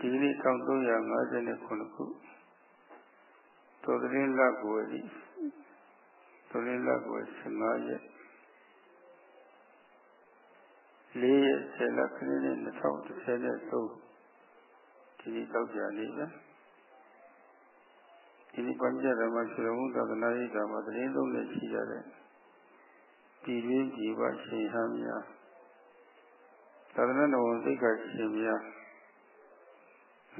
ဒီနေ့1359ခုတော်တရင်လကိုဤတော်တရင်လကို15ရက်၄ရက်10လခရစ်နှစ်2013ဒီနေ့တောက်ကြနေပဲဒီနေ့ပัญจဓမ္မရှင်တော်မူသာသနာ့ရေးဓမ္မတရင်သုံးနဲ့ရှိကြတဲ့ပြည်ရင်းပြည်ပရှင်ဟမ်းများသာသနာ့တော်သိက္ခာရှင်များ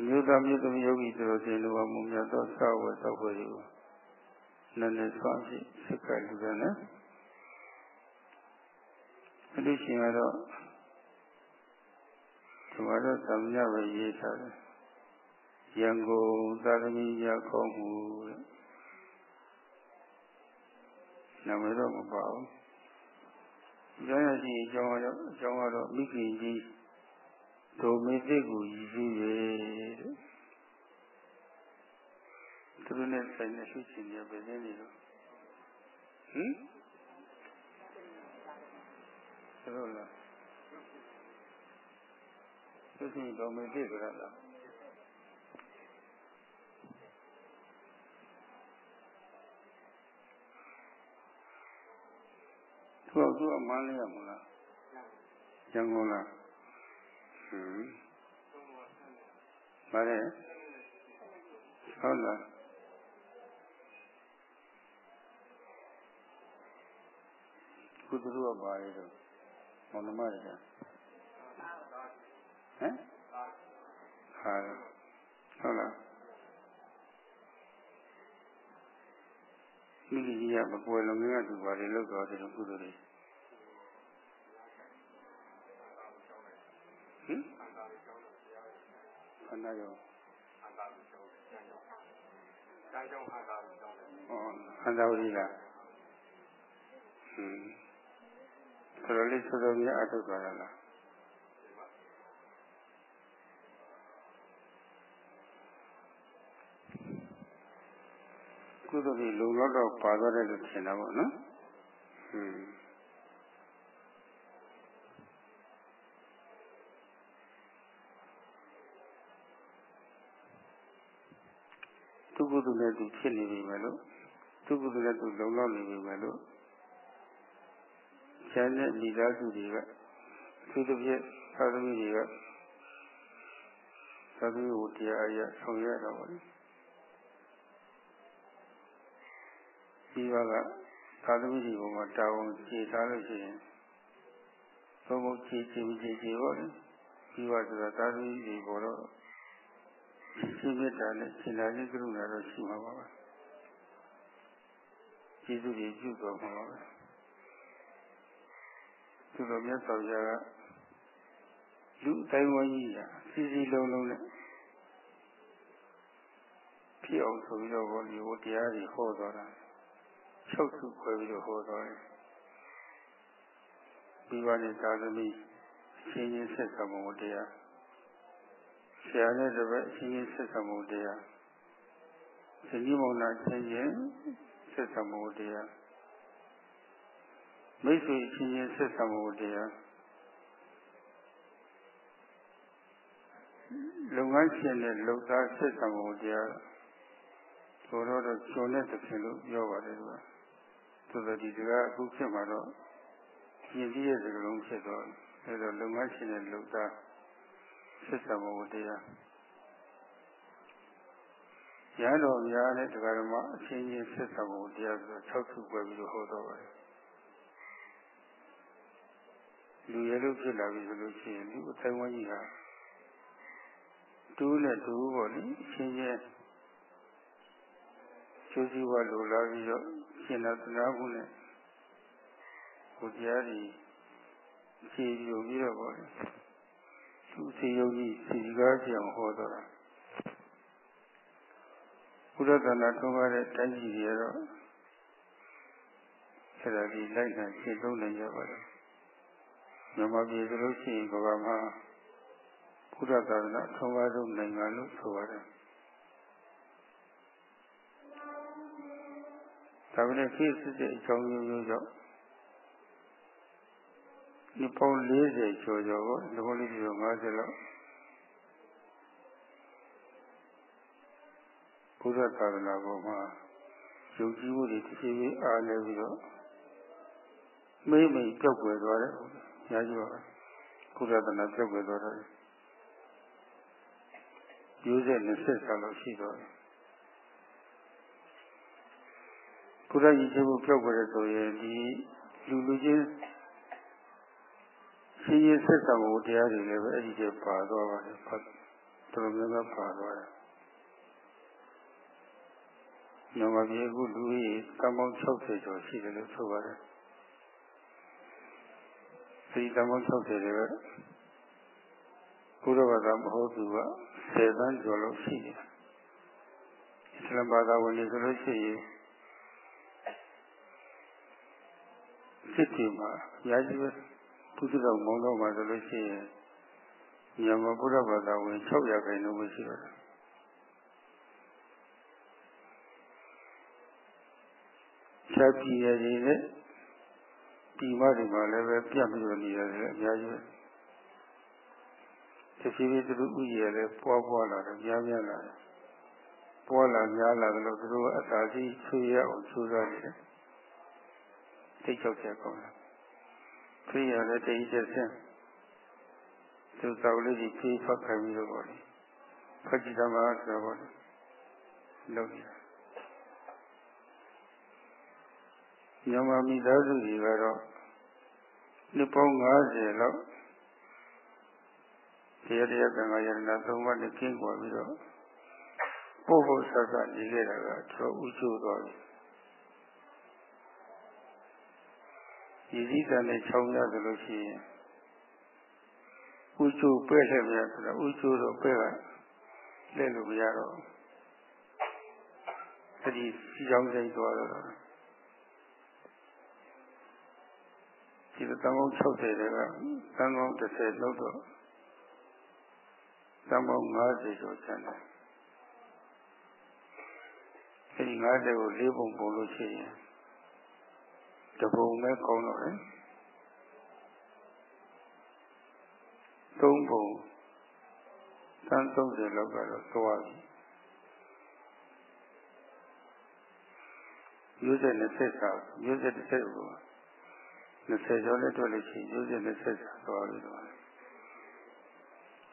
မြို့သားမြို့သမီးယောဂီတို့ရှင်လူဝမှုများသောသာဝတ္တဝေကိုနည်းနည်းဆွမ်းဖြင့်စက္ကလူရနဲ့အလူရှင်ကတော့ဒီမှာတော့သမညပဲရေးထားတယ်ရန်ကုန်သာသမီရကောင်းမှုတဲ့နာမည်တော့မပါဘူး။ကျောင်းရရှိအကြောင်းကတော့အကြောင်းကတော့မိခင်ကြီး ဒုမေသိကိုရည်စည်းရဲ့တဲ့။သူတို့နဲ့ဆိုင်တဲ့ရှိချင်ရပဲနေလို့ဟင်ဆိုတော့လားသူစီဒုမေသိကြလားသူကသူ့အမှန်လေးရမလားရန်ကုန်လား ဟမ်ဗါတယ်ဟုတ်လားကုသလူကပါလေတော့မောင်နှမတွေကဟမ်ဟာဟုတ်လားမိကြီးကြီးကမပွဲလုံးငင်းကသူပါလေလောက်တော့တယ်ကုသိုလ် ဟင်ခန္ဓာရောခန္ဓာကိုကျောင်းကျောင်းကျောင်းကျောင်းခန္ဓာကိုကျောင်းတယ်ဩခန္ဓာဝိလားဟင်ဆိုတော့လေးစောစောကြီးအထုတ်သွားရလားကုသိုလ်ကြီးလုံလောက်တော့ပါသွားတယ်လို့ထင်တာပေါ့နော်ဟွန်း ကုသိုလ်နဲ့သူဖြစ်နေပြီမယ်လို့သူကုသိုလ်နဲ့သူလုံလောက်နေပြီမယ်လို့ကျန်တဲ့မိသားစုတွေကသူတစ်ပြည့်သာသမီတွေကသာသမီကိုတရားအရဆောင်ရတော့ပါလိမ့်ဒီဘကသာသမီတွေပေါ်မှာတာဝန်ခြေထားလို့ရှိရင်သုံးဖို့ခြေခြေခြေခြေပေါ့လေဒီဘဆိုတာသာသမီတွေပေါ်တော့ ရှင်မေတ္တာနဲ့ရှင်သာရိကရုဏာတော့ရှိမှာပါပဲကျေးဇူးတွေပြုတော်မှာပါပဲသူတော်မြတ်စွာဘုရားကလူအတိုင်းဝန်းကြီးကစီစီလုံးလုံးနဲ့ဖြစ်အောင်ဆိုပြီးတော့ဘောဒီဟိုတရားတွေဟောတော်တာချုပ်စုခွဲပြီးတော့ဟောတော်တယ်ဒီပါနဲ့သာသမီရှင်းရင်းဆက်ဆံမှုတရား ဆရာနဲ့တပည့်ရှင်းရှင်းဆက်ဆံမှုတရားသတိမောနာရှင်းရှင်းဆက်ဆံမှုတရားမိတ်ဆွေချင်းချင်းဆက်ဆံမှုတရားလုပ်ငန်းရှင်နဲ့လုပ်သားဆက်ဆံမှုတရားဆိုတော့တော့ကျုံတဲ့သခင်လို့ပြောပါတယ်ကွာသို့သော်ဒီကအခုဖြစ်မှာတော့ရည်ရည်ရဲ့စကလုံးဖြစ်တော့အဲဒါလုပ်ငန်းရှင်နဲ့လုပ်သား ဆက်ဆံမှုတရားရဟန်းတော်များနဲ့တရားဓမ္မအချင်းချင်းဆက်ဆံမှုတရားဆို၆ခုပဲပြီးတော့ဟောတော့ပါတယ်လူရဲလို့ဖြစ်လာပြီဆိုလို့ရှိရင်လူအတိုင်းဝန်းကြီးဟာတူးနဲ့တူးပေါ့လေအချင်းချင်းကျိုးစီးပွားလိုလာပြီးတော့ရှင်သာသနာ့ဘုနဲ့ကိုတရားကြီးခြေပြိုပြီးတော့ပေါ့လေ သူစီယုံကြီးစီကားပြောင်းဟောတော့တာဘုရားသနာထုံးကားတဲ့တိုင်းပြည်တွေကတော့အဲ့ဒါဒီလိုက်နိုင်ရှင်းသုံးနိုင်ကြပါတယ်မြန်မာပြည်ဆိုလို့ရှိရင်ကဘာမှာဘုရားသာသနာထုံးကားဆုံးနိုင်ငံလို့ဆိုပါတယ်ဒါပေမဲ့ဖြစ်စစ်တဲ့အကြောင်းမျိုးမျိုးကြောင့် ဒီပေါင်း40ကျော်ကျော်ကိုဒီလိုလေးကျော်50လောက်ုရားသာသနာပေါ်မှာယုံကြည်မှုတွေတစ်ပြေးပြေးအားနေပြီးတော့မိမ့်မိန်ကြောက်ွယ်သွားတယ်။ညာကြီးပါဘုရားသာသနာကြောက်ွယ်သွားတယ်။ယူစေ20ဆလောက်ရှိတော့တယ်။ဘုရားကြီးကျေဖို့ကြောက်ွယ်တဲ့ဆိုရင်ဒီလူလူချင်း ရှင်းရဆက်ဆံမှုတရားတွေလည်းပဲအဲ့ဒီကျပါသွားပါတယ်။တော်တော်များများပါသွားတယ်။ညမပြေခုလူကြီးကမ္ဘောင်း60ကျော်ရှိတယ်လို့ဆိုပါတယ်ဒီကမ္ဘောင်း60တွေကဘုရားဘာသာမဟုတ်သူက10သန်းကျော်လို့ရှိတယ်အစ္စလာမ်ဘာသာဝင်တွေဆိုလို့ရှိရင်စစ်တီမှာရာဇဝတ် ပုဒ်တော်မောင်းတော့မှာဆိုလို့ရှိရင်ညမဘုရားဘာသာဝင်600ခိုင်နှုန်းပဲရှိတော့တယ်ဖြတ်ပြည်ရည်နဲ့ဒီမတွေမှာလည်းပဲပြတ်ပြီးတော့နေရတယ်အများကြီးတဖြည်းဖြည်းသူတို့ဥရည်လည်းပွားပွားလာတယ်များများလာတယ်ပွားလာများလာတယ်လို့သူတို့အသာစီးဆွေးရအောင်စူးစမ်းနေတယ်သိချောက်ချက်ကောင်းတယ် ဖြေးရလည်းတိတ်ချက်ဆင်းသူသောက်လေးကြီးဖြေးဖတ်ခိုင်းပြီးတော့ပေါ့လေဖတ်ကြည့်သမားဆိုတော့ပေါ့လေလုပ်နေတာမြန်မာမိသားစုတွေကတော့နှစ်ပေါင်း90လောက်တရားတရားကံကယရဏသုံးပါးနဲ့ကျင်းကွာပြီးတော့ပို့ဖို့ဆက်ဆက်နေခဲ့တာကတော်ဥကျိုးသွား ပြီဒီစည်းကံနဲ့ချောင်းရသလိုရှိရင်ဥကျိုးပဲ့ခဲ့မြတ်ဆိုတော့ဥကျိုးတော့ပဲ့ကလက်လို့မရတော့အဲ့ဒီစီချောင်းစိတ်သွားတော့ဒီတန်ပေါင်း60တွေကတန်ပေါင်း30လောက်တော့တန်ပေါင်း50ကျော်ကျန်တယ်အဲဒီ50ကို၄ပုံပုံလို့ရှိရင် တပုံပဲကောင်းတော့တယ်သုံးပုံတန်30လောက်ကတော့သွားပြီရိုးစက်နဲ့ဆက်စားရိုးစက်တစ်ဆက်ကို20ကျော်နဲ့တွေ့လို့ရှိရင်ရိုးစက်နဲ့ဆက်စားသွားပြီတော့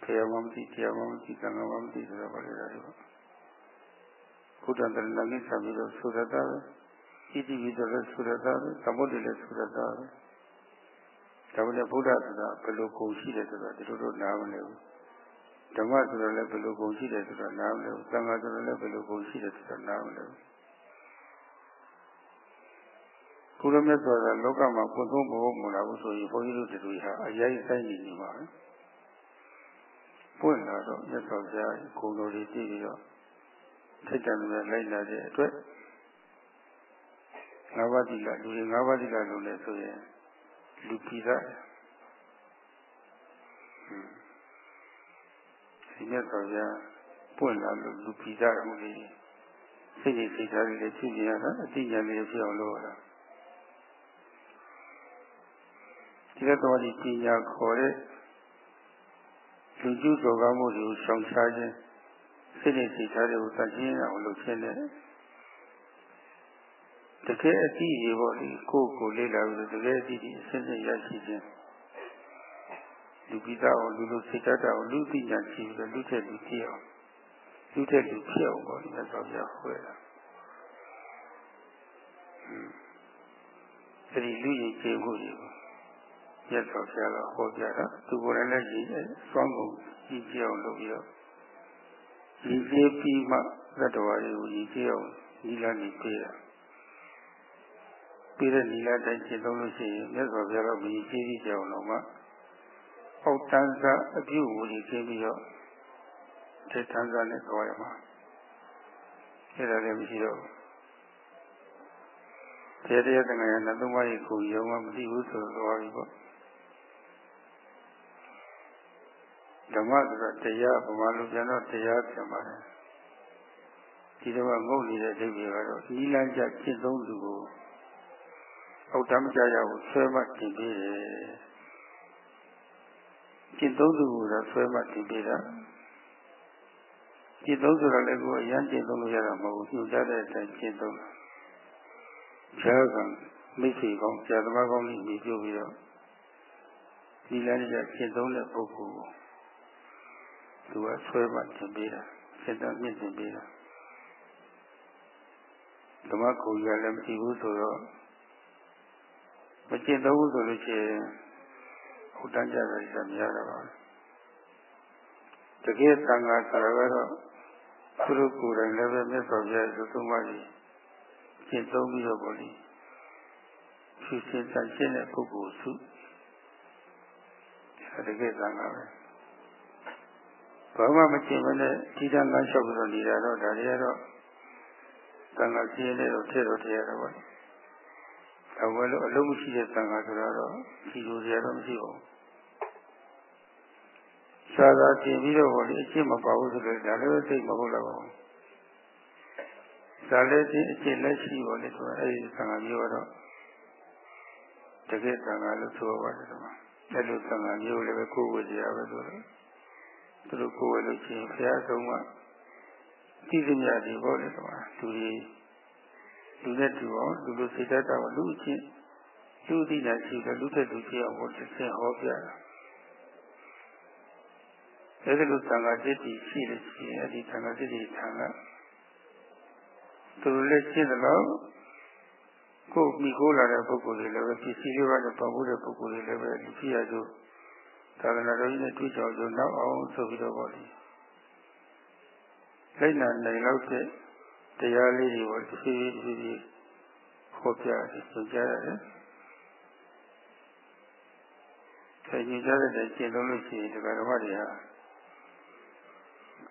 တရားမှမသိတရားမှမသိကံမှမသိဆိုတော့ဘာလဲဒါတွေပေါ့ဘုဒ္ဓံတရဏဂိသပြီးတော့သုရတာပဲ ဣတိပိဆိုတော့သုရတာပဲသမုဒ္ဒိလည်းသုရတာပဲဒါပေမဲ့ဘုရားဆိုတာဘယ်လိုကုန်ရှိတယ်ဆိုတော့ဒီလိုတော့နားမလည်ဘူးဓမ္မဆိုတော့လည်းဘယ်လိုကုန်ရှိတယ်ဆိုတော့နားမလည်ဘူးသံဃာဆိုတော့လည်းဘယ်လိုကုန်ရှိတယ်ဆိုတော့နားမလည်ဘူးဘုရားမြတ်စွာဘုရားလောကမှာပွင့်သုံးဖို့မလာဘူးဆိုရင်ဘုန်းကြီးတို့တို့ဟာအရေးဆိုင်နေနေပါပဲပွင့်လာတော့မြတ်စွာဘုရားဂုဏ်တော်တွေသိပြီးတော့ထိတ်တန့်နေလိုက်လာတဲ့အတွက် ငါးပါးတိကလူတွေငါးပါးတိကလုံးလဲဆိုရင်လူပိသဒီမြတ်စွာဘုရားပွင့်လာလို့လူပိသမှုလေးစိတ်ကြီးစိတ်ဓာတ်လေးဖြစ်နေရတာအတိညာလေးဖြစ်အောင်လုပ်ရတာဒီတော့ဒီပညာခေါ်တဲ့လူကျူးတော်ကားမှုတွေကိုရှောင်ရှားခြင်းစိတ်နဲ့စိတ်ဓာတ်တွေကိုသတ်ခြင်းအောင်လုပ်ခြင်းနဲ့ တကယ်အတိရေပေါ့လေကိုယ့်ကိုလေ့လာပြီးတကယ်အတိဒီအစစ်စစ်ရရှိခြင်းလူပိသားအောင်လူလူစိတ်ဓာတ်အောင်လူသိညာရှိပြီးလူထက်လူဖြစ်အောင်လူထက်လူဖြစ်အောင်ပေါ့ဒီမှာတော့ပြဟွဲတာအဲဒီလူရည်ကျေမှုတွေကိုရသော်ဆရာကဟောပြတာသူကိုယ်တိုင်လည်းရည်စွမ်းကုန်ကြည့်ကြအောင်လုပ်ပြီးတော့ရည်ကျေးပြီးမှသတ္တဝါတွေကိုရည်ကျေးအောင်ဒီလမ်းနေပေးတာ ပြီးတဲ့နီလာတိုင်းရှင်းသုံးလို့ရှိရင်မြတ်စွာဘုရားကမြည်ကြည့်ကြည့်ကြအောင်တော့မှအောက်တန်းစားအပြုဝူကြီးရှင်းပြီးတော့ထိတ်တန်းစားနဲ့သွားရမှာအဲ့ဒါလည်းမရှိတော့ဘူးတရားတရားတန်ခါရနတ်သုံးပါးရဲ့ကိုယုံမှမသိဘူးဆိုတော့သွားပြီပေါ့ဓမ္မဆိုတာတရားဗမာလူပြန်တော့တရားပြန်ပါတယ်ဒီတော့ငုတ်နေတဲ့အဓိပ္ပာယ်ကတော့ဤလန်းကြရှင်းသုံးသူကို အောက်တမကြရဘူးဆွဲမှတင်ပေးတယ်ကျင့်သုံးသူကတော့ဆွဲမှတင်ပေးတာကျင့်သုံးဆိုတာလည်းကိုယ်အရန်ကျင့်သုံးလို့ရတာမဟုတ်ဘူးညွှန်ကြားတဲ့အတိုင်းကျင့်သုံးတာ။ဈာကံမိတ်ဆွေကောင်းဆရာသမားကောင်းကြီးညီပြုပြီးတော့ဒီလမ်းကြီးကျင့်သုံးတဲ့ပုဂ္ဂိုလ်ကိုသူကဆွဲမှတင်ပေးတာစေတမြင့်တင်ပေးတာဓမ္မကူကြီးကလည်းမရှိဘူးဆိုတော့ မကျင့်သုံးဘူးဆိုလို့ရှိရင်ဟိုတန်းကြတာကြီးမရတော့ပါဘူးတကယ်သံဃာဆိုတော့သူတို့ကိုယ်တိုင်လည်းပဲမြတ်စွာဘုရားသုသုံးပါးကြီးကျင့်သုံးပြီးတော့ပေါ့လေဖြူစင်တန်ရှင်းတဲ့ပုဂ္ဂိုလ်စုတကယ်သံဃာပဲဘာမှမကျင့်မနဲ့ဒီတန်းကလျှောက်ပြီးတော့နေတာတော့ဒါတွေကတော့သံဃာစီးနေတော့ထဲတော့ထဲရတော့ပေါ့ ဒါဝဲလို့အလုံးမရှိတဲ့သံဃာဆိုတော့ဒီလိုတွေတော့မရှိပါဘူးသာသာတင်ပြီးတော့ဟောလေအကျင့်မပါဘူးဆိုတော့ဒါလည်းသိမဟုတ်တော့ဘူးဒါလည်းဒီအကျင့်လက်ရှိပါလေဆိုတော့အဲဒီသံဃာမျိုးတော့တကယ်သံဃာလို့ဆိုပါတယ်ဒီမှာအဲ့လိုသံဃာမျိုးလည်းပဲကိုယ်ကိုယ်ကြရပဲဆိုတော့သူတို့ကိုယ်ဝယ်လို့ချင်းဘုရားဆုံးကတိစမြတွေပေါ့လေကွာသူတွေ လူနဲ့တူအောင်လူလိုစိတ်ဓာတ်တော့လူချင်းလူသိတာရှိတယ်လူတဲ့လူချင်းအောင်ဟောတစ်ဆင့်ဟောပြတာအဲဒီလိုသံဃာတိတိရှိတယ်ရှိရင်အဲဒီသံဃာတိတိထံကသူလည်းရှင်းတယ်လို့ကိုမိခိုးလာတဲ့ပုဂ္ဂိုလ်တွေလည်းပဲပစ္စည်းတွေကလည်းပတ်ဖို့တဲ့ပုဂ္ဂိုလ်တွေလည်းပဲဒီဖြစ်ရသူသာသနာတော်ကြီးနဲ့တွေ့ကြအောင်နောက်အောင်ဆိုပြီးတော့ပေါ့လေလိုက်နာနိုင်လောက်တဲ့ တရားလေးတွေပေါ့ဒီဖြစ်ဖြစ်ဖြစ်ဟောပြတယ်သင်ကြားရတယ်ဆင်ញင်ကြတဲ့ကျင့်သုံးလို့ရှိရင်ဒီကဓမ္မတွေဟာ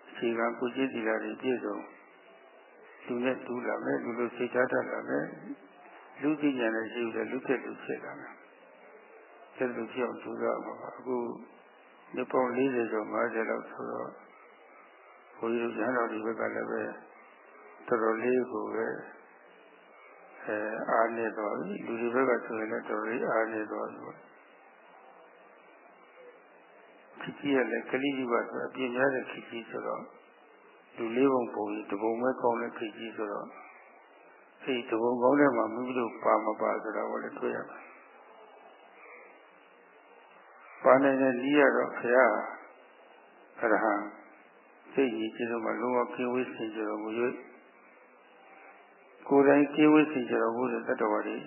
အခြေခံကုသတိလာတွေပြည့်စုံလူနဲ့တူလာမယ်လူလိုစိတ်ထားတတ်လာမယ်လူသိဉာဏ်နဲ့ရှိတယ်လူသက်လူဖြစ်လာမယ်ဆက်လူဖြစ်အောင်ကြိုးစားမှာပါအခုဒီပုံ40ကျော်50လောက်ဆိုတော့ဘုန်းကြီးတို့ညာတော်ဒီဘက်ကလည်းပဲ တော်တော်လေးကိုပဲအဲအားနေတော့လူတွေဘက်ကဆိုရင်လည်းတော်တော်လေးအားနေတော့ခကြီးရလည်းကလေးကြီးပါဆိုအပြင်းများတဲ့ခကြီးဆိုတော့လူလေးပုံပုံကြီးတပုံပဲကောင်းတဲ့ခကြီးဆိုတော့အဲဒီတပုံကောင်းတဲ့မှာမိမိတို့ပါမပါဆိုတာကိုလည်းတွေ့ရမှာပါနေတဲ့ဤရတော့ဘုရားအရဟံစိတ်ကြီးကျေဆုံးမှာလုံးဝကင်းဝေးစင်ကြတော်မူ၍ ကိုယ်တိုင်ကင်းဝေးစင်ကြတော်မူတဲ့တတ္တဝါတွေ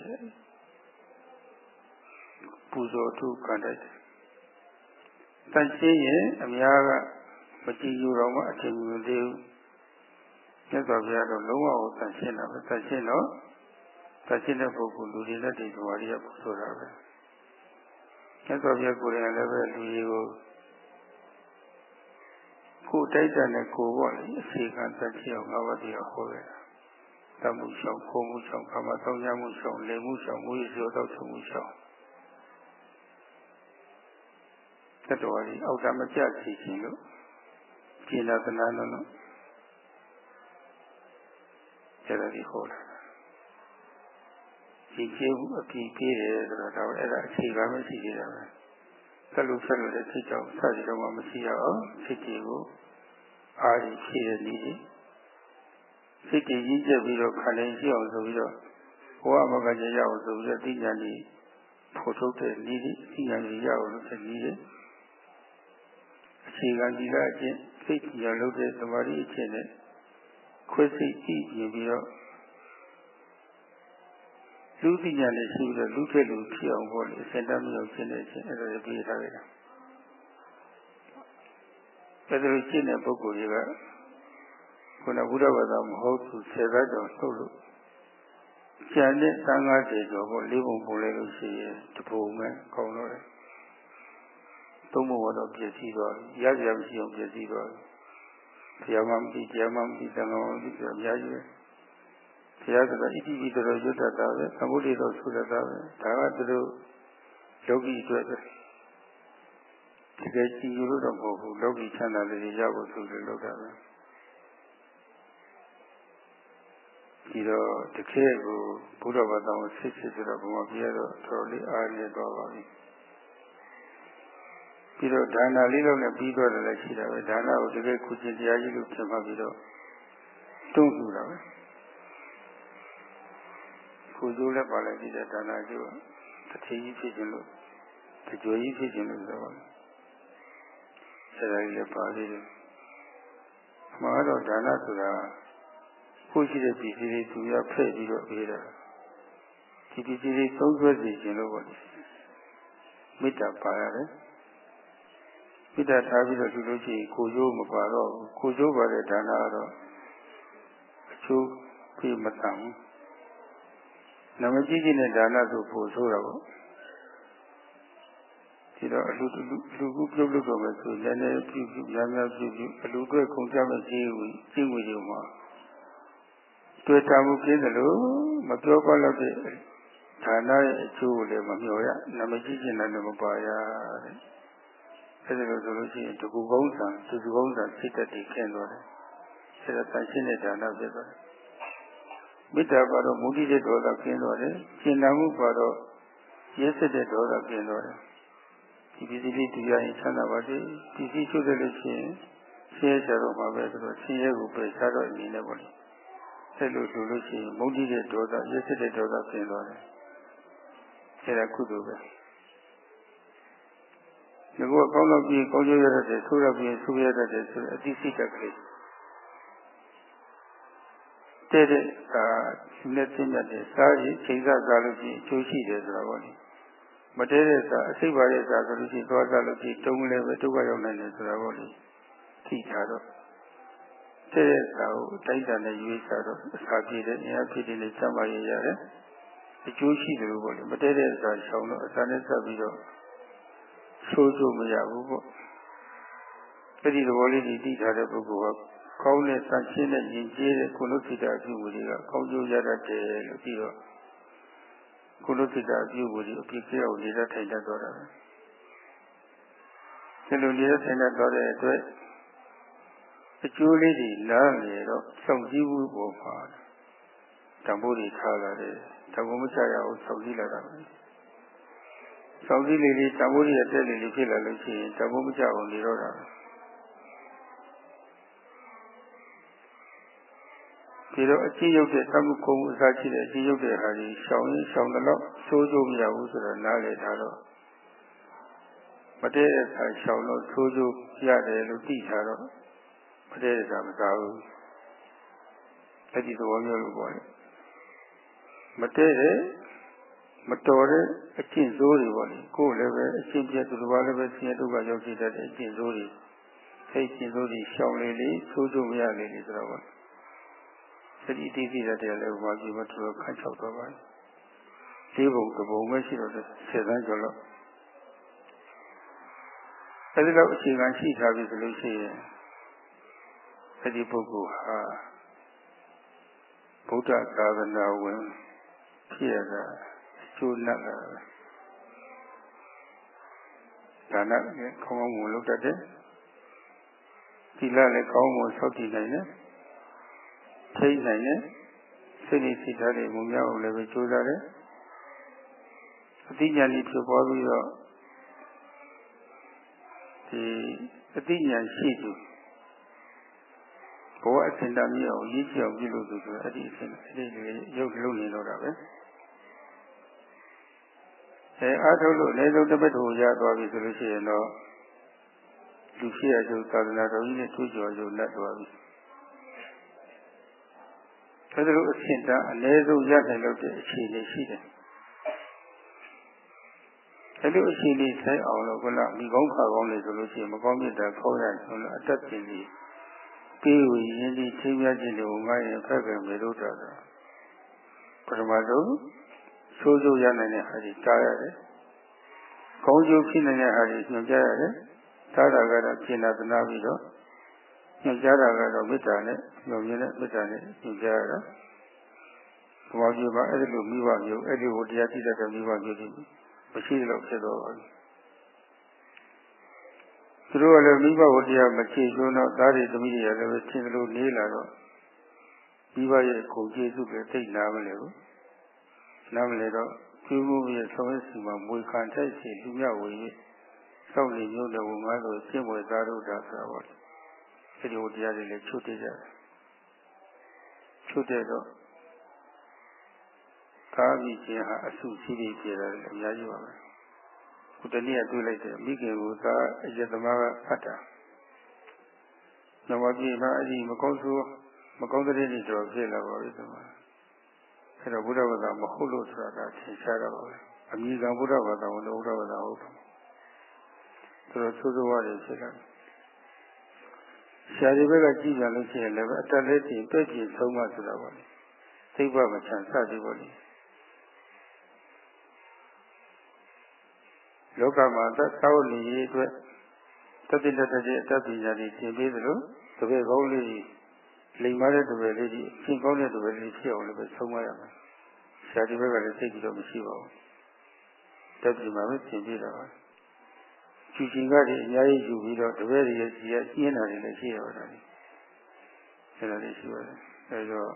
ပူဇော်ထုခံတတ်တယ်တန်ရှင်းရင်အများကမကြည်ယူတော့မှအထင်မြင်သေးဘူးမြတ်စွာဘုရားတော့လုံးဝကိုတန်ရှင်းတာပဲတန်ရှင်းတော့တန်ရှင်းတဲ့ပုဂ္ဂိုလ်လူတွေလက်တွေဓဝါရီကပူဇော်တာပဲမြတ်စွာဘုရားကိုယ်တိုင်လည်းပဲလူတွေကိုကိုတိုက်တဲ့နဲ့ကိုပေါ့လေအခြေခံတက်ချအောင်ငါးပါးတရားဟောခဲ့တာ တမှုရှောင်ခိုးမှုရှောင်ကာမသောညမှုရှောင်လေမှုရှောင်မူရစီတော့ချုံမှုရှောင်တတော်ကြီးအောက်တမကြစီခြင်းလို့ကျင်လာသနာလို့နော်ကျတဲ့ဒီဟောတာဒီကျေဘူးအပြည့်ပြည့်တယ်ဆိုတော့ဒါအဲ့ဒါအခြေခံမရှိသေးတာပဲဆက်လို့ဆက်လို့တဲ့စိတ်ကြောင့်စသည်တော့မှမရှိရအောင်စိတ်ကြီးကိုအားရရှိတဲ့နည်း စိတ်ကြီးကြီးကျက်ပြီးတော့ခန္ဓာရှိအောင်ဆိုပြီးတော့ဘဝမကကြရအောင်ဆိုပြီးတော့သိဉာဏ်ကြီးဖို့ထုတ်တဲ့နည်းသိဉာဏ်ကြီးရအောင်လုပ်တဲ့နည်းအခြေခံဒီကအချင်းစိတ်ကြီးရလုပ်တဲ့သမာဓိအချင်းနဲ့ခွဲစိတ်ကြည့်ပြီးတော့လူသိညာနဲ့ရှိပြီးတော့လူဖြစ်လူဖြစ်အောင်ပေါ့လေစင်တမ်းမြောက်ခြင်းနဲ့ခြင်းအဲ့ဒါတွေပြီးထားကြတာအဲ့ဒါလိုရှင်းတဲ့ပုဂ္ဂိုလ်တွေက ခုနဘုရားဘာသာမဟုတ်သူဆယ်ဘက်တော်ထုတ်လို့ကျန်တဲ့သံဃာတွေကျော်ပေါ့လေးပုံပုံလဲလို့ရှိရင်တပုံမဲ့ကောင်းတော့တယ်သုံးပုံတော့ပြည့်စည်တော့ရကြရမရှိအောင်ပြည့်စည်တော့ဘုရားမှမသိတရားမှမသိသံဃာမှမသိကြအများကြီးပဲဘုရားကတော့ဣတိပိတော်ရွတ်တတ်တာပဲသမုဒိတော်ဆိုတတ်တာပဲဒါကသူတို့ယောဂီအတွက်ပဲတကယ်ကြည်လို့တော့မဟုတ်ဘူးလောကီချမ်းသာလေးရဖို့ဆိုလို့လုပ်တာပဲ ဒီတော့တကယ်ကိုဘုရားဘာသာကိုစစ်စစ်ဆိုတော့ဘုမပြရတော့တော်လေးအားနေတော့ပါပြီပြီးတော့ဒါနာလေးလောက်နဲ့ပြီးတော့လည်းရှိတာပဲဒါနာကိုတကယ်ကုကျင်တရားကြီးလို့ထင်မှတ်ပြီးတော့တွန်းလှူတာပဲကုကျိုးလည်းပါလိုက်ပြီးတဲ့ဒါနာကျိုးတထေကြီးဖြစ်ခြင်းလို့တကြွကြီးဖြစ်ခြင်းလို့ဆိုတော့ဆရာကြီးလည်းပါသေးတယ်မှာတော့ဒါနဆိုတာ ကိုရှိတဲ့ပြည်စည်းတွေသူရဖဲ့ပြီးတော့ပေးတာဒီပြည်စည်းတွေသုံးဆွဲစီခြင်းလို့ပေါ့မေတ္တာပါရတယ်မေတ္တာထားပြီးတော့ဒီလိုရှိရင်ကိုကျိုးမပါတော့ဘူးကိုကျိုးပါတဲ့ဒါနကတော့အကျိုးပြမတန်ဘူးနမကြီးကြီးနဲ့ဒါနဆိုပို့ဆိုးတာပေါ့ဒီတော့အလူလူကူပြုတ်လို့တော့မယ်ဆိုလည်းလည်းပြုပြုများများပြုပြုအလူတွေကုန်ကြမဲ့ကြီးဝီကြီးဝီတွေမှာ တွေ့တာမှုပြင်းတယ်လို့မပြောပါတော့တဲ့ဌာနရဲ့အကျိုးကိုလည်းမမျှော်ရနမကြီးကျင်တယ်မပါရတဲ့အဲဒီလိုဆိုလို့ရှိရင်တကူကောင်းဆံတကူကောင်းဆံစိတ်တက်တည်ခင်းသွားတယ်အဲဒါတန်ရှင်းတဲ့ဌာနဖြစ်သွားတယ်မေတ္တာပါတော့မုဒိတဲ့ဒေါသခင်းသွားတယ်ကျင်နာမှုပါတော့ရဲစက်တဲ့ဒေါသခင်းသွားတယ်ဒီပစ္စည်းလေးတရားရင်ချမ်းသာပါစေပစ္စည်းချုပ်တယ်လို့ရှိရင်ဆင်းရဲကြတော့မှာပဲဆိုတော့ဆင်းရဲကိုပယ်ချတော့အနေနဲ့ပေါ့လေ အဲလိုဆိုလို့ရှိရင်မုန်းတိတဲ့ဒေါသရစ်စစ်တဲ့ဒေါသပြင်သွားတယ်အဲဒါကုသိုလ်ပဲဒီကောကောင်းတော့ပြီးကောင်းကျိုးရတဲ့ဆိုးရပြီးဆိုးရတဲ့ဆိုအသိစိတ်တက်ကလေးတဲ့တဲ့အာလက်သိတဲ့စားရည်ချိန်စားစားလို့ရှိရင်အကျိုးရှိတယ်ဆိုတော့ဗောလေမတဲတဲ့စာအစိတ်ပါတဲ့စာဆိုလို့ရှိရင်သွားစားလို့ရှိရင်တုံးလည်းပဲဒုက္ခရောက်နိုင်တယ်ဆိုတာပေါ့လေသိထားတော့တဲ့ တဲ့စာကိုတိုက်တာနဲ့ရွေးစားတော့အစာပြည့်တဲ့အင်အားပြည့်တဲ့နဲ့စမ်းပါရရတယ်အကျိုးရှိတယ်လို့ပေါ့လေမတဲတဲ့စာရှောင်တော့အစာနဲ့ဆက်ပြီးတော့ဆိုးဆိုးမရဘူးပေါ့အဲ့ဒီသဘောလေးကြီးသိထားတဲ့ပုဂ္ဂိုလ်ကကောင်းတဲ့ဆန့်ရှင်းတဲ့ယဉ်ကျေးတဲ့ကုလသိတာအပြုအမူတွေကကောင်းကျိုးရတတ်တယ်လို့ပြီးတော့ကုလသိတာအပြုအမူတွေအပြည့်ကြောက်နေတဲ့ထိုင်တတ်တော့တာပဲဒီလိုနေတဲ့ထိုင်တတ်တော့တဲ့အတွက် အကျိုးလေးတွေနားနေတော့စောင့်ကြည့်မှုပေါ်မှာတံပိုးတွေထားလာတယ်တံပိုးမချရအောင်စောင့်ကြည့်လာတာပဲစောင့်ကြည့်လေးလေးတံပိုးတွေတက်လေးလေးဖြစ်လာလို့ရှိရင်တံပိုးမချအောင်နေတော့တာပဲဒီတော့အကြည့်ရုပ်တဲ့သမှုကုံအစားရှိတဲ့အကြည့်ရုပ်တဲ့ဟာကြီးရှောင်းရင်ရှောင်းတော့ဆိုးကျိုးမရဘူးဆိုတော့နားလေထားတော့မတည့်တဲ့ဆာရှောင်းတော့ဆိုးကျိုးရတယ်လို့သိထားတော့ မတည့်တဲ့ဆာမစားဘူးအဲ့ဒီသဘောမျိုးလို့ပြောတယ်မတည့်တဲ့မတော်တဲ့အကျင့်ဆိုးတွေပေါ့လေကိုယ်လည်းပဲအကျင့်ပြတ်သူတစ်ပါးလည်းပဲဆင်းရဲဒုက္ခရောက်စေတဲ့အကျင့်ဆိုးတွေစိတ်ကျင့်ဆိုးတွေရှောင်လေလေဆိုးကျိုးမရလေလေဆိုတော့သတိတည်သိတဲ့တရားလည်းဘာကြည့်မတော်ခန့်ချောက်တော့ပါဒီဘုံတဘုံပဲရှိတော့ဆယ်သန်းကျော်တော့အဲဒီလောက်အခြေခံရှိထားပြီဆိုလို့ရှိရင် အဲဒီပုဂ္ဂိုလ်ဟာဗုဒ္ဓသာသနာဝင်ဖြစ်ရတာကျိုးနတ်လာဒါနနဲ့ခေါင်းကောင်းမလုပ်တတ်တယ်သီလလည်းကောင်းမွန်ဆောက်တည်နိုင်တယ်ထိနိုင်တယ်စိတ်နဲ့စိတ်ထားတွေမူများအောင်လည်းပဲကြိုးစားတယ်အသိဉာဏ်ကြီးဖြစ်ပေါ်ပြီးတော့ဒီအသိဉာဏ်ရှိသူ ဘဝအစဉ်တမ်းမျိုးအောင်ရည်ချောင်ပြုလို့ဆိုတော့အဲ့ဒီအစဉ်အဲ့ဒီရုပ်လုံးနေတော့တာပဲအဲအားထုတ်လို့လည်းဆုံးတစ်ပတ်ကိုရသွားပြီဆိုလို့ရှိရင်တော့လူရှိရကျုပ်သာသနာတော်ကြီးနဲ့တွေ့ကြုံရုံနဲ့သွားပြီဒါလိုအရှင်းတအနည်းဆုံးရနိုင်လို့တဲ့အခြေအနေရှိတယ်အဲလိုအခြေအနေဆိုင်အောင်လို့ခုနမိကောင်းခါကောင်းလေဆိုလို့ရှိရင်မကောင်းမြတ်တာခေါင်းရဆိုလို့အတက်ပြင်ပြီး ပေးဝရင်းဒီချင်းမြတ်ခြင်းတွေကိုငါရင်ဖက်ပဲမေလို့တာပထမဆုံးဆိုးဆိုးရနိုင်တဲ့ဟာကြီးတားရတယ်။ကောင်းကျိုးဖြစ်နိုင်တဲ့ဟာကြီးညွှန်ကြားရတယ်။တားတာကတော့ကျင်နာသနာပြီးတော့ညွှန်ကြားတာကတော့မေတ္တာနဲ့ညွှန်မြင်တဲ့မေတ္တာနဲ့ညွှန်ကြားရတာ။ဘဝကြီးမှာအဲ့ဒီလိုမိဘမျိုးအဲ့ဒီဟိုတရားသိတဲ့မိဘမျိုးတွေမရှိတော့ဖြစ်တော့ပါဘူး။ သူတို့ကလည်းမိဘဝတရားမချေကျွန်းတော့သားတွေသမီးတွေလည်းပဲသင်လို့နေလာတော့မိဘရဲ့ကိုကျေးဇူးပဲသိနာမလဲဘူး။နားမလဲတော့ကျူးမှုရဲ့ဆုံးရစီမှာမွေခံထိုက်စီလူမြဝေစောင့်နေမျိုးတဲ့ဝန်ငါးဆိုရှင်းဝေသာရုဒ္ဓဆိုတာပေါ့အဲဒီဟိုတရားတွေလည်းချုပ်တည်ကြတယ်ချုပ်တဲ့တော့ကာပြီးခြင်းဟာအစုရှိပြီးပြေတယ်အများကြီးပါပဲ ခုတနည်းတွေ့လိုက်တယ်မိခင်ကသာအယက်သမားကဖတ်တာနောက်ပြေမှအဲ့ဒီမကောင်းဆိုးမကောင်းတဲ့နေ့တော့ဖြစ်လာပါပြီဒီမှာအဲ့တော့ဘုရားဘာသာမဟုတ်လို့ဆိုတာကသင်ရှားတာပါပဲအမိကဘုရားဘာသာဝင်လို့ဘုရားဘာသာဟုတ်တယ်ဆိုတော့သိုးသိုးဝါးတွေဖြစ်လာဆရာဒီဘက်ကကြည့်ကြလို့ရှိရင်လည်းအတက်လေးတင်တွေ့ကြည့်ဆုံးမဆိုတာပါလေသိပ္ပမချန်စသည်ပေါ့လေ လောကမှာသက်သောနေရေးအတွက်တတိတတတဲ့အတ္တပညာတွေသင်ပေးသလိုတပည့်ကောင်းလေးလိမ်မာတဲ့တပည့်လေးကြီးအရှင်ကောင်းတဲ့တပည့်လေးဖြစ်အောင်လည်းပဲဆုံးမရမယ်ဆရာဒီဘက်ကလည်းသိပြီးတော့မရှိပါဘူးတတိမှာပဲသင်ပေးတာပါကျူချင်းကတည်းအများကြီးယူပြီးတော့တပည့်တွေရဲ့ကြီးရကျင်းတာတွေလည်းရှိရပါတယ်အဲဒါလေးရှိပါတယ်အဲတော့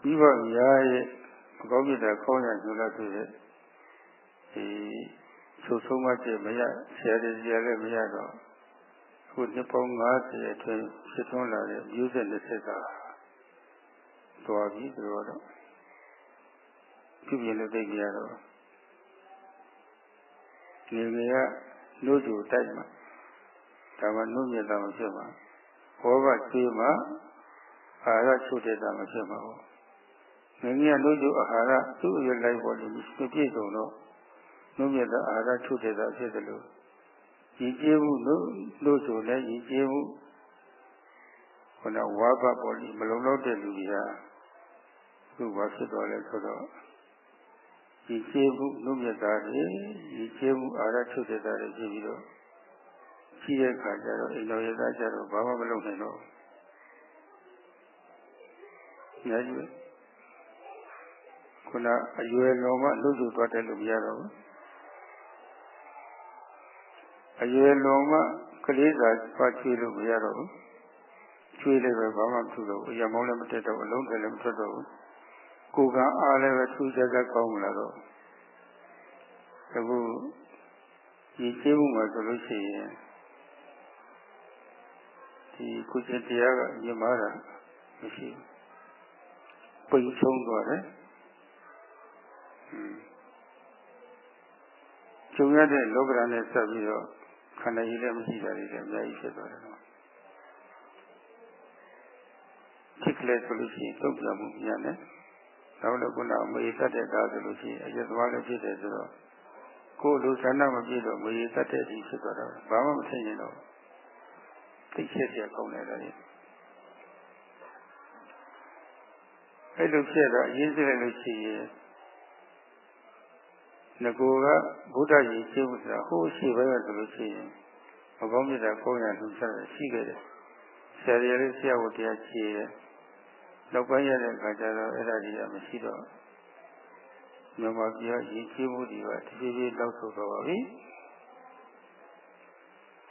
ပြီးတော့ညာရဲ့အကောင်းမြတ်တဲ့ခေါင်းရညွှန်လာဆိုတဲ့ ဒီဆိုဆုံးမချက်မရဆရာတွေဆရာလည်းမရတော့အခုနှစ်ပေါင်း90အတွင်းဖြစ်ထွန်းလာတဲ့မျိုးဆက်လက်ဆက်ကတော်ပြီဆိုတော့ပြုပြင်လို့သိကြရတော့ဒီငယ်ကလို့ကျူတိုက်မှာဒါမှနှုတ်မြတ်တာမဖြစ်ပါဘောဘကျွေးမှာအာရချုပ်တဲ့တာမဖြစ်ပါဘူးငယ်ငယ်လို့ကျူအာဟာရသူ့ရဲ့လိုက်ပေါ်လို့မပြည့်စုံတော့ နှုတ်မြတ်တာအာဟာရချုပ်တဲ့တာဖြစ်တယ်လို့ရည်ကြည်မှုလို့လို့ဆိုလဲရည်ကြည်မှုခုနဝါဘပေါ်လိမလုံလောက်တဲ့လူကြီးဟာသူ့ဘာဖြစ်တော်လဲဆိုတော့ဒီကျေမှုနှုတ်မြတ်တာတွေဒီကျေမှုအာရထုတ်တဲ့တာတွေဖြစ်ပြီးတော့ရှိတဲ့ခါကျတော့အိမ်တော်ရသားကျတော့ဘာမှမလုပ်နိုင်တော့ဘူး။ညာကြီးခုနအရွယ်တော်မှလှုပ်လှုပ်သွားတယ်လို့မရတော့ဘူး။ အရွယ်တော်မှကလေးစာပါချွေးလို့မရတော့ဘူး။ချွေးလည်းပဲဘာမှမထူတော့ဘူး။အရာမောင်းလည်းမတက်တော့ဘူး။အလုံးတယ်လည်းမထွက်တော့ဘူး။ကိုယ်ကအားလည်းပဲထူးခြားခြားကောင်းမလားတော့အခုဒီကျေးမှုမှာဆိုလို့ရှိရင်ဒီကုသတရားကမြင်မာတာမရှိဘူးပိန်ဆုံးသွားတယ်ကျုံရတဲ့လောကရန်နဲ့ဆက်ပြီးတော့ ခန္ဓာကြီးလည်းမရှိတာတွေလည်းအများကြီးဖြစ်သွားတယ်နော်ဖြစ်ကလေးဆိုလို့ရှိရင်တုတ်ပြမှုများတယ်နောက်လည်းခုနမေတတ်တဲ့ကားဆိုလို့ရှိရင်အယက်သမားလည်းဖြစ်တယ်ဆိုတော့ကိုယ်လူဆန္ဒမပြည့်တော့မေတတ်တဲ့အထိဖြစ်သွားတာဘာမှမထင်ရင်တော့သိချက်ပြကောင်းတယ်လေအဲ့လိုဖြစ်တော့အရင်စလိုက်လို့ရှိရင် ငကိုကဗုဒ္ဓကြီးရှင်းဖို့ဆိုတာဟိုးရှိပဲဆိုလို့ရှိရင်မကောင်းမြတ်တာကိုယ်ရလှူဆက်ရှိခဲ့တယ်ဆရာရည်လေးဆရာဝတရားချေတယ်နောက်ပိုင်းရတဲ့အခါကျတော့အဲ့ဒါကြီးကမရှိတော့မြန်မာပြည်ရည်ကြီးမှုတွေကတဖြည်းဖြည်းလောက်ဆုတ်တော့ပါပြီ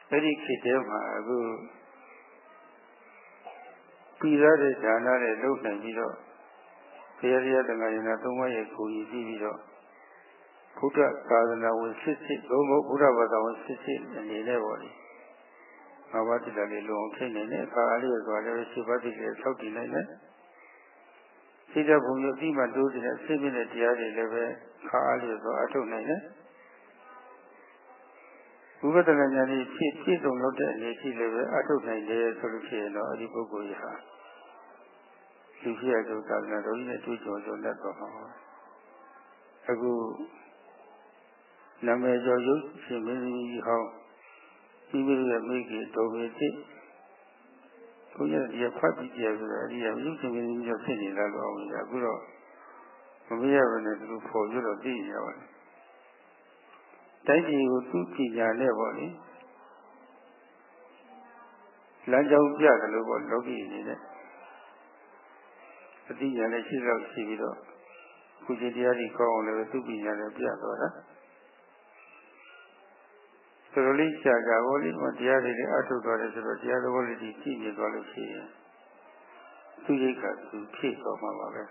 အဲ့ဒီခေတ်တည်းမှာအခုပြည်ရတဲ့ဌာနနဲ့လုံနိုင်ပြီးတော့ဘုရားတရားတန်ခါရင်သုံးပါးရဲ့ကိုကြီးပြီးပြီးတော့ ဘုရားသာသနာဝင်စစ်စစ်ဘုံဘုဘုရားဘာသာဝင်စစ်စစ်အနေနဲ့ပေါ့လေငါးပါးတိတ္တလေးလုံအောင်ထိနေနဲ့အခါအားလေးဆိုလည်းရှိပါတိလေးဆောက်တည်နိုင်တယ်စိတ်ဓာတ်ဘုံမျိုးပြီးမှတိုးတဲ့စိတ်ပြည့်တဲ့တရားတွေလည်းပဲခါအားလေးဆိုအထုတ်နိုင်တယ်ဝိပဿနာဉာဏ်ကြီးဖြစ်ပြည့်စုံလို့တဲ့အနေရှိလည်းပဲအထုတ်နိုင်တယ်ဆိုလို့ရှိရင်တော့အဲ့ဒီပုဂ္ဂိုလ်ကြီးဟာလူဖြစ်ရသောသာသနာတော်ကြီးနဲ့တွေ့ကြုံကြုံလက်တော်မှာအခု နာမည်ကျော်ရုပ်ရှင်မင်းကြီးဟောင်းဒီမိရဲ့မိကြီးတော်ပြီတိဘုရားရဖတ်ပြီးကြဆိုတော့ဒီကရုပ်ရှင်မင်းကြီးကျော်ဖြစ်နေလာလို့အောင်ကြအခုတော့မမရဘဲနဲ့သူဖော်ပြတော့သိရပါတယ်တိုက်ကြီးကိုသူ့ပညာနဲ့ပေါ့လေလမ်းကြောင်းပြတယ်လို့ပေါ့လောကီအနေနဲ့အတိညာနဲ့ရှိတော့ရှိပြီးတော့ခုချိန်တရားကြီးကောင်းအောင်လည်းသူ့ပညာနဲ့ပြတော့ တာဆိုလိုလေးကြာကြာဘောလေးကတရားတွေအထုတ်သွားတယ်ဆိုတော့တရားတော်လေးကြီးကြည့်နေသွားလို့ရှိရင်သူရိတ်ကသူဖြည့်သွားမှာပါပဲ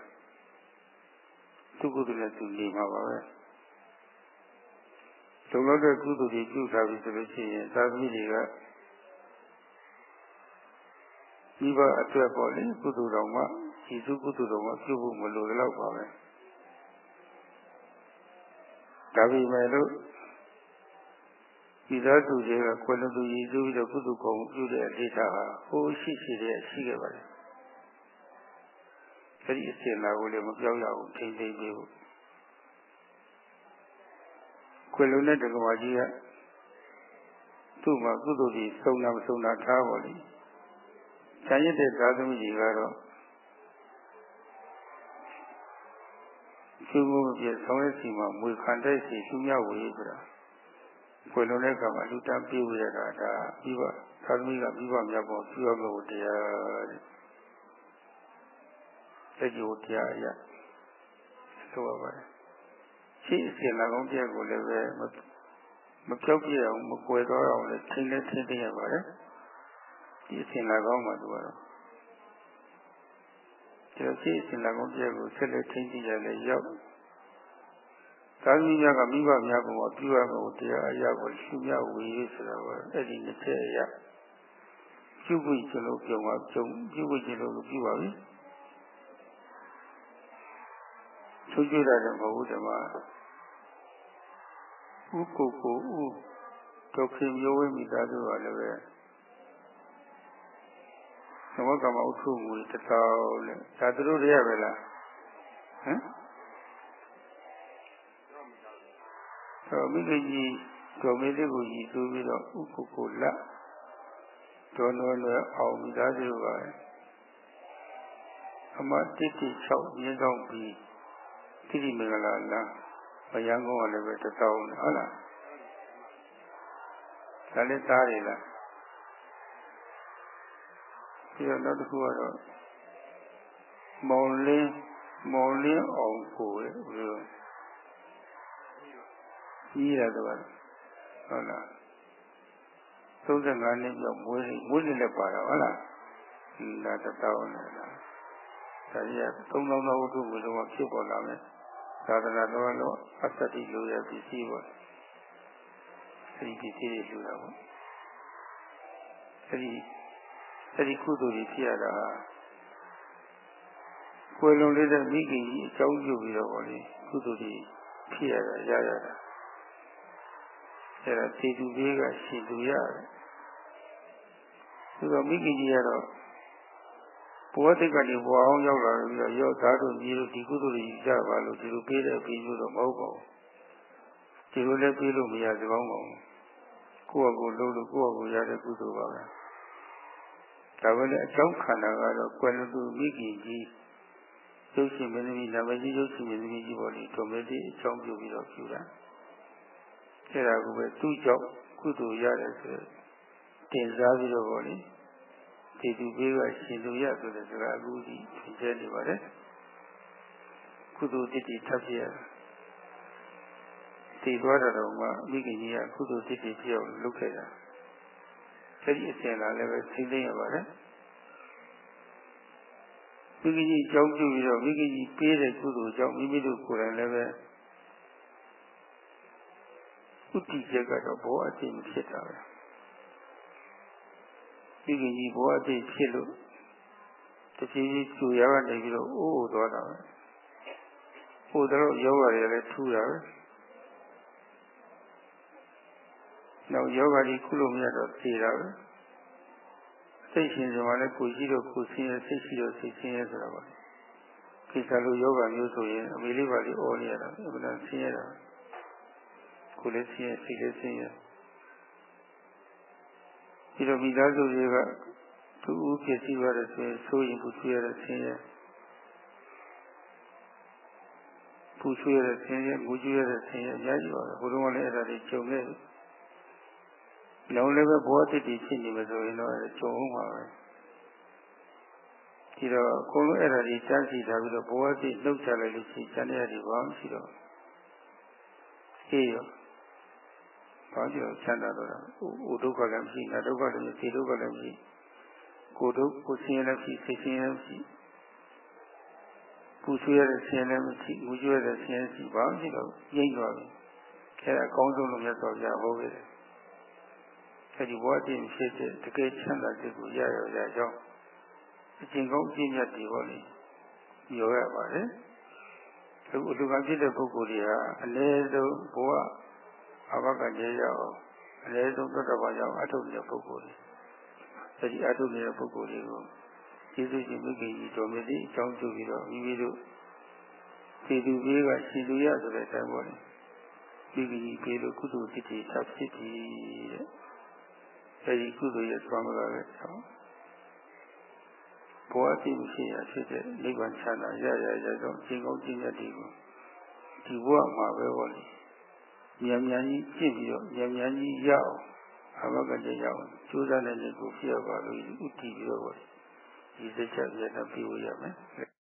သူကုသလည်းသူနေမှာပါပဲလုံလောက်တဲ့ကုသိုလ်တွေပြုထားပြီဆိုလို့ရှိရင်သာသမီတွေကဒီဘအတွက်ပေါ့လေကုသိုလ်တော်မှာဒီစုကုသိုလ်တော်မှာပြုဖို့မလိုတော့ပါပဲဒါပေမဲ့လို့ ဒီသားသူတွေကခွင့်လူရည်စုပြီးတော့ကုသိုလ်ကောင်းပြုတဲ့အဋ္ဌာဟာဟိုရှိရှိတဲ့ရှိခဲ့ပါတယ်အဲဒီအစဉ်လာကိုလည်းမပြောင်းရဘူးထိမ့်သိမ့်ပြီးဘူးခွေလုံးနဲ့တက္ကဝကြီးကသူ့မှာကုသိုလ်ကြီးစုံနာမစုံနာထားပါလိမ့်။ဆံရတဲ့သာသမီကြီးကတော့သူ့ကိုပြဆောင်ရစီမှာမွေခံတဲ့စီသူမြောက်ဝေးဆိုတာ ခွေလုံးတဲ့ကမှာလူတန်းပြေးဝရတာဒါပြီးပါသာသမီကပြီးပါမြောက်ပေါ်ပြောလို့တရားတဲ့။စကြဝဠာတရားအရဆိုပါပါတယ်ရှိအစဉ်လာကောင်းတရားကိုလည်းပဲမပြောက်ပြအောင်မကွယ်တော့အောင်လည်းထိန်းလည်းထိန်းသိရပါတယ်ဒီအစဉ်လာကောင်းမှာသူကတော့ဒီရှိအစဉ်လာကောင်းတရားကိုဆက်လက်ထိန်းသိရလဲရောက် သာသမီများကမိဘများကပြုရမယ်တရားအရာကိုရှုမြဝေးဆိုတာကအဲ့ဒီတစ်ချက်အရာပြုဖို့ကျွန်တော်ပြုံပါပြုံပြုဖို့ကျွန်တော်ပြုပါပြီချွတ်ကြတာလည်းမဟုတ်ဘူးဓမ္မဥကိုကိုဥဒုက္ခမျိုးဝိမိသားစုကလည်းပဲသမကမဥထုမူတသောလေဒါသူတို့ရပဲလားဟမ် ဆိုမိခင်ကြီးဒေါ်မေလေးကိုရည်သူပြီးတော့ဥကိုကိုလက်ဒေါ်တော်လွယ်အောင်မိသားစုပါအမတိတိ6ရင်းဆောင်ပြီးတိတိမင်္ဂလာလားဘယံကုန်းကလည်းပဲတသောဟုတ်လားဒါလည်းသားတွေလားပြီးတော့နောက်တစ်ခုကတော့မောင်လင်းမောင်လင်းအောင်ကိုရဲ့ဘယ်လို ကြီးရတယ်တော့ဟုတ်လား35နှစ်ပြောက်မွေးမွေးနေလည်းပါတာဟုတ်လားဒါတသောနဲ့လားဒါကြီးက3000သောဝတ္ထုမျိုးလုံးဖြစ်ပေါ်လာမယ်သာသနာတော်လို့အသတိလိုရပစ္စည်းပေါ့အဲဒီပစ္စည်းတွေလူတာပေါ့အဲဒီအဲဒီကုသိုလ်ကြီးဖြစ်ရတာကိုယ်လုံးလေးတဲ့မိခင်ကြီးအကြောင်းပြုပြီးတော့ပေါ့လေကုသိုလ်ကြီးဖြစ်ရတာရရတာ အဲဒါသေသူလေးကရှင်သူရတယ်သူကမိခင်ကြီးကတော့ဘဝတိတ်ကနေဘဝအောင်ရောက်လာပြီးတော့ရောသားတို့ကြီးတို့ဒီကုသိုလ်တွေကြပါလို့ဒီလိုပေးတဲ့ပေးလို့တော့မဟုတ်ပါဘူးဒီလိုလည်းပေးလို့မရစကောင်းပါဘူးကိုယ့်အကိုလုံးလို့ကိုယ့်အကိုရတဲ့ကုသိုလ်ပါပဲဒါပဲလေအကြောင်းခန္ဓာကတော့ကွယ်လူသူမိခင်ကြီးရုပ်ရှင်မင်းသမီးနာမည်ရုပ်ရှင်မင်းသမီးကြီးပေါ်လေဒုံမေတိအကြောင်းပြုပြီးတော့ပြုတာ အဲ့ဒါကိုပဲသူ့ကြောင့်ကုသိုလ်ရတယ်ဆိုတင်စားပြီးတော့ပေါ့လေဒီသူပေးကရှင်သူရဆိုတဲ့စကားအခုဒီသင်ကျဲနေပါတယ်ကုသိုလ်တတိထပ်ပြရတည်သွားတဲ့တော့မှမိခင်ကြီးကကုသိုလ်တတိပြောင်းလုပ်ခဲ့တာအဲဒီအစဉ်လာလည်းပဲသိသိရပါတယ်မိခင်ကြီးကြောင်းပြုပြီးတော့မိခင်ကြီးပေးတဲ့ကုသိုလ်ကြောင့်မိမိတို့ကိုယ်တိုင်လည်းပဲ ဥတည်ချက်ကတော့ဘောအသိဖြစ်တာပဲဒီကကြီးဘဝတည်းဖြစ်လို့တဖြည်းဖြည်းကျူရကနေပြီးတော့အိုးအိုသွားတာပဲဟိုတော့ယောဂတွေလည်းထူတာပဲနောက်ယောဂကြီးခုလို့မရတော့သေတာပဲစိတ်ရှင်ဆိုမှလည်းကိုရှိတော့ကိုဆင်းရဲစိတ်ရှိတော့စိတ်ဆင်းရဲဆိုတာပါကိစ္စလိုယောဂမျိုးဆိုရင်အမေလေးပါလေးအော်နေရတာအမှန်ဆင်းရဲတာ ကိုလည်းဆင်းရဲစိတ်လည်းဆင်းရဲပြီးတော့မိသားစုတွေကသူ့ဦးဖြစ်စီရတယ်ဆိုရင်ဆိုရင်ပူဆွေးရတဲ့ဆင်းရဲပူဆွေးရတဲ့ဆင်းရဲငိုကြွရတဲ့ဆင်းရဲအများကြီးပါပဲဘုရားကလည်းအဲ့ဒါတွေကြုံနေတယ်။လုံးလည်းပဲဘောတိတိဖြစ်နေမှာဆိုရင်တော့ကြုံအောင်ပါပဲ။ဒီတော့အကုန်လုံးအဲ့ဒါတွေစမ်းစီထားပြီးတော့ဘောတိလှုပ်ချလိုက်လို့ရှိရင်ကျန်တဲ့ရတယ်ဘာမှမရှိတော့အေးရော ဘာကြောင့်ချမ်းသာတော့တာဟိုဒုက္ခလည်းမရှိနာဒုက္ခလည်းမရှိဒုက္ခလည်းမရှိကိုဒုက္ခကိုဆင်းရဲလည်းမရှိစိတ်ဆင်းရဲလည်းမရှိပူဆွေးရတဲ့ဆင်းရဲလည်းမရှိငူကျွဲတဲ့ဆင်းရဲမရှိဘာမှမရှိတော့ငြိမ့်သွားပြီအဲဒါအကောင်းဆုံးလို့မြတ်စွာဘုရားဟောခဲ့တယ်အဲဒီဘဝတည်ဖြစ်တဲ့တကယ်ချမ်းသာတဲ့ကိုရရရကြောင်းအကျင့်ကောင်းအကျင့်မြတ်တွေဟောလေပြောရပါတယ်အခုအလူကဖြစ်တဲ့ပုဂ္ဂိုလ်တွေဟာအနည်းဆုံးဘဝ အဘကကြေရအောင်အနည်းဆုံးသတ္တဝါကြောင့်အထုတ်တဲ့ပုဂ္ဂိုလ်တွေအဲဒီအထုတ်တဲ့ပုဂ္ဂိုလ်တွေကိုကျေးဇူးရှင်မိခင်ကြီးတော်မြတ်ကြီးအကြောင်းပြုပြီးတော့မိမိတို့ခြေသူပြေးကခြေသူရဆိုတဲ့အတိုင်းပေါ့လေမိခင်ကြီးပြေလို့ကုသိုလ်ဖြစ်တည်ထပ်ဖြစ်တည်တဲ့အဲဒီကုသိုလ်ရဲ့သွားမလာတဲ့ဆောင်းဘောအတိမရှိရဖြစ်တဲ့နိဗ္ဗာန်ချမ်းသာရရရတော့အချိန်ကောင်းကျင့်ရတဲ့ကိုဒီဘဝမှာပဲပေါ့လေ ဉာဏ်ဉာဏ်ကြီးကြည့်ပြီးတော့ဉာဏ်ဉာဏ်ကြီးရအောင်အဘကတည်းကရအောင်ကြိုးစားနေတဲ့ကိုဖြစ်ရပါလို့ဥတည်ပြီးတော့ပေါ့ဒီစိတ်ချက်ပြတ်ပြီးရမယ်